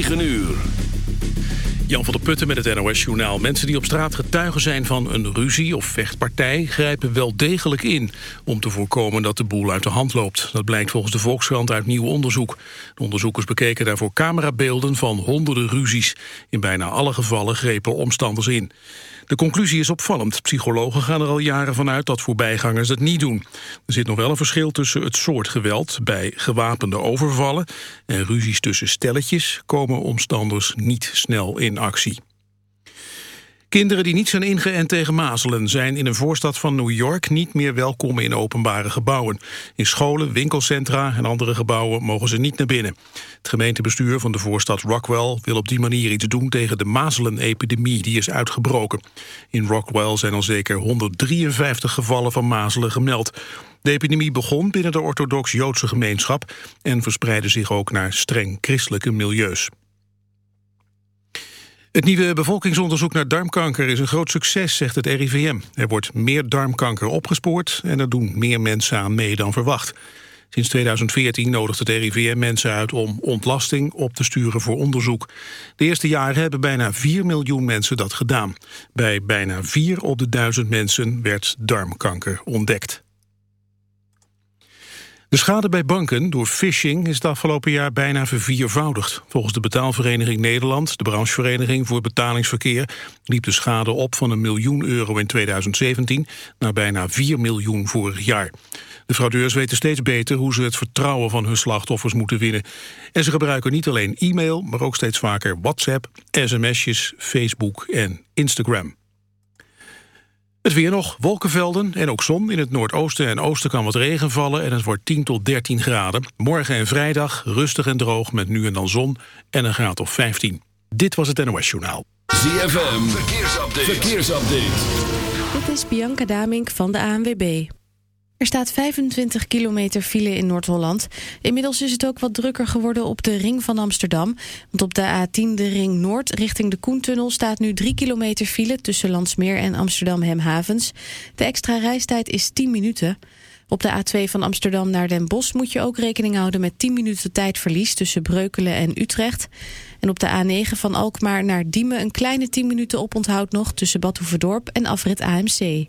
9 uur. Jan van der Putten met het NOS-journaal. Mensen die op straat getuigen zijn van een ruzie of vechtpartij... grijpen wel degelijk in om te voorkomen dat de boel uit de hand loopt. Dat blijkt volgens de Volkskrant uit nieuw onderzoek. De onderzoekers bekeken daarvoor camerabeelden van honderden ruzies. In bijna alle gevallen grepen omstanders in. De conclusie is opvallend. Psychologen gaan er al jaren van uit dat voorbijgangers het niet doen. Er zit nog wel een verschil tussen het soort geweld... bij gewapende overvallen en ruzies tussen stelletjes... komen omstanders niet snel in actie. Kinderen die niet zijn ingeënt tegen mazelen zijn in een voorstad van New York niet meer welkom in openbare gebouwen. In scholen, winkelcentra en andere gebouwen mogen ze niet naar binnen. Het gemeentebestuur van de voorstad Rockwell wil op die manier iets doen tegen de mazelenepidemie die is uitgebroken. In Rockwell zijn al zeker 153 gevallen van mazelen gemeld. De epidemie begon binnen de orthodox-Joodse gemeenschap en verspreidde zich ook naar streng christelijke milieus. Het nieuwe bevolkingsonderzoek naar darmkanker is een groot succes, zegt het RIVM. Er wordt meer darmkanker opgespoord en er doen meer mensen aan mee dan verwacht. Sinds 2014 nodigt het RIVM mensen uit om ontlasting op te sturen voor onderzoek. De eerste jaren hebben bijna 4 miljoen mensen dat gedaan. Bij bijna 4 op de 1000 mensen werd darmkanker ontdekt. De schade bij banken door phishing is het afgelopen jaar bijna verviervoudigd. Volgens de betaalvereniging Nederland, de branchevereniging voor betalingsverkeer, liep de schade op van een miljoen euro in 2017 naar bijna 4 miljoen vorig jaar. De fraudeurs weten steeds beter hoe ze het vertrouwen van hun slachtoffers moeten winnen. En ze gebruiken niet alleen e-mail, maar ook steeds vaker WhatsApp, sms'jes, Facebook en Instagram. Het weer nog, wolkenvelden en ook zon. In het noordoosten en oosten kan wat regen vallen... en het wordt 10 tot 13 graden. Morgen en vrijdag rustig en droog met nu en dan zon... en een graad of 15. Dit was het NOS Journaal. ZFM, verkeersupdate. verkeersupdate. Dit is Bianca Damink van de ANWB. Er staat 25 kilometer file in Noord-Holland. Inmiddels is het ook wat drukker geworden op de ring van Amsterdam. Want op de A10 de ring Noord richting de Koentunnel... staat nu 3 kilometer file tussen Landsmeer en Amsterdam-Hemhavens. De extra reistijd is 10 minuten. Op de A2 van Amsterdam naar Den Bosch moet je ook rekening houden... met 10 minuten tijdverlies tussen Breukelen en Utrecht. En op de A9 van Alkmaar naar Diemen... een kleine 10 minuten oponthoud nog tussen Badhoevedorp en afrit AMC.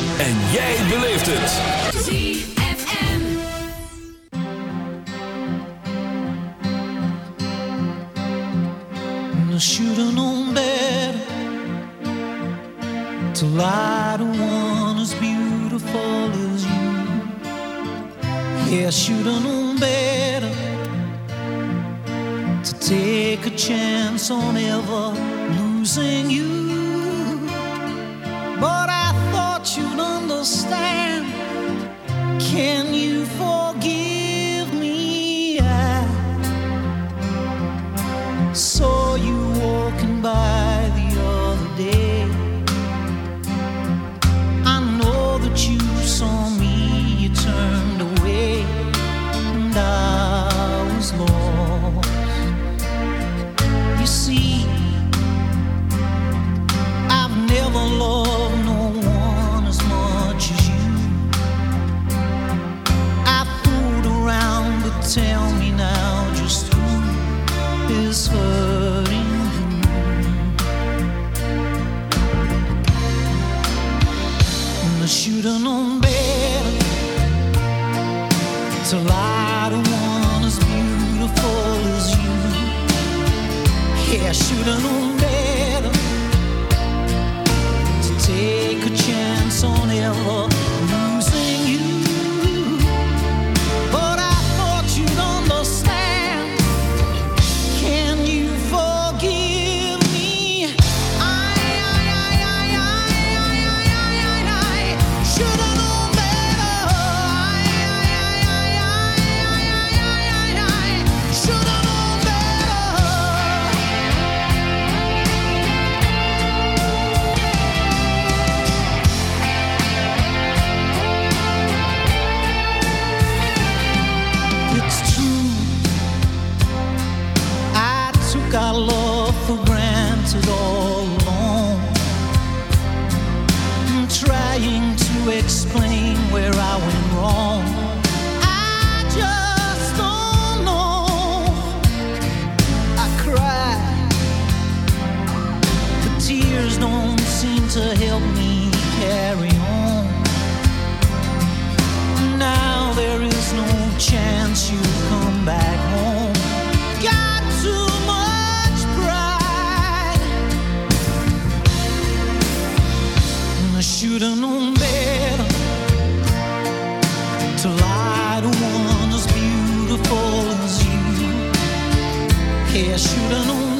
É chorando.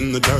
In the dirt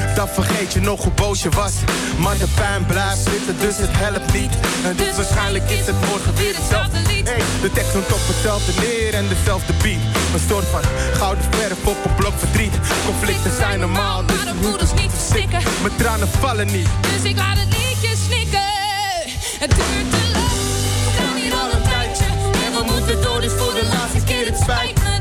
dan vergeet je nog hoe boos je was. Maar de pijn blijft zitten, dus het helpt niet. En dus waarschijnlijk is het morgen weer hetzelfde lied. Hey, de tekst komt op hetzelfde neer en dezelfde beat. Een soort van gouden verf op een blok verdriet. Conflicten zijn normaal, dus Maar de moeders niet verstikken. mijn tranen vallen niet. Dus ik laat het liedje snikken. Het duurt te lang. We staan hier al een tijdje. En we moeten door, dus voor de laatste keer. Het spijt me,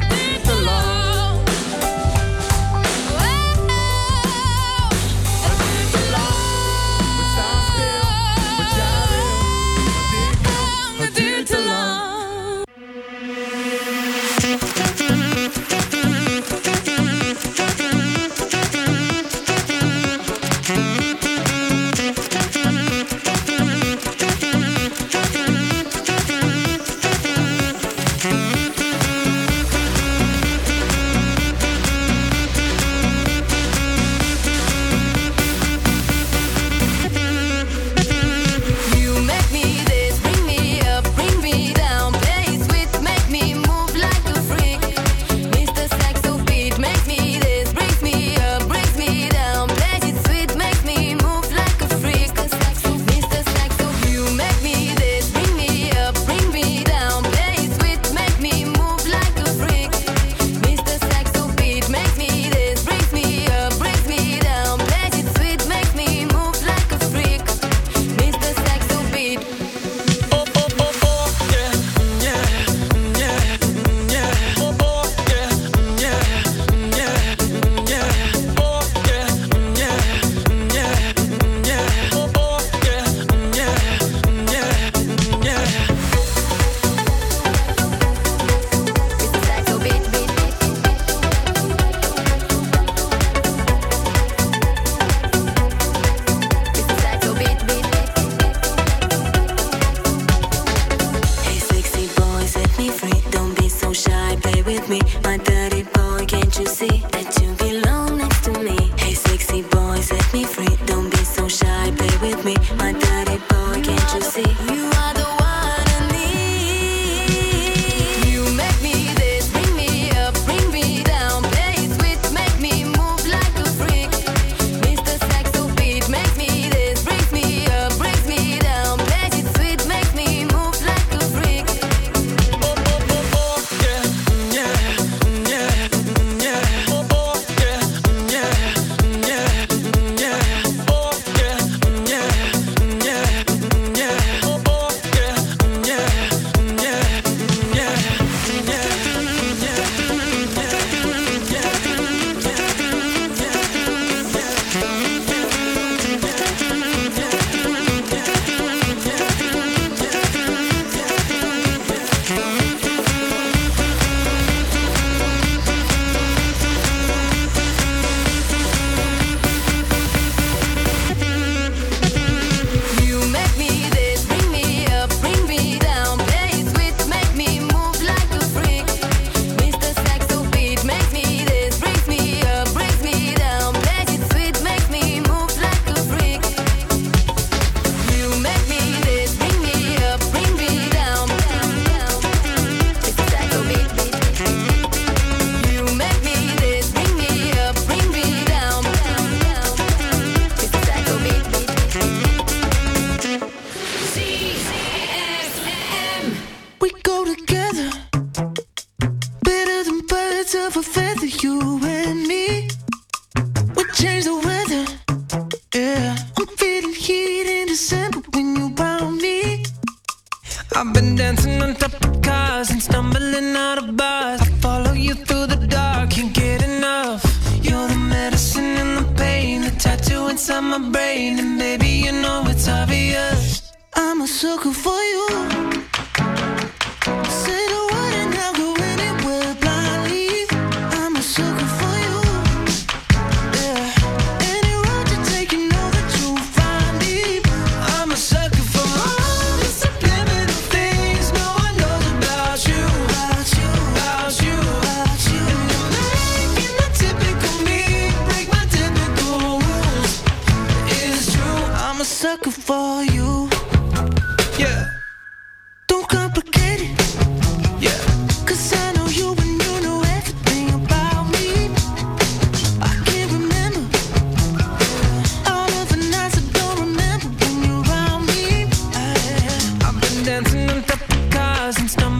of cars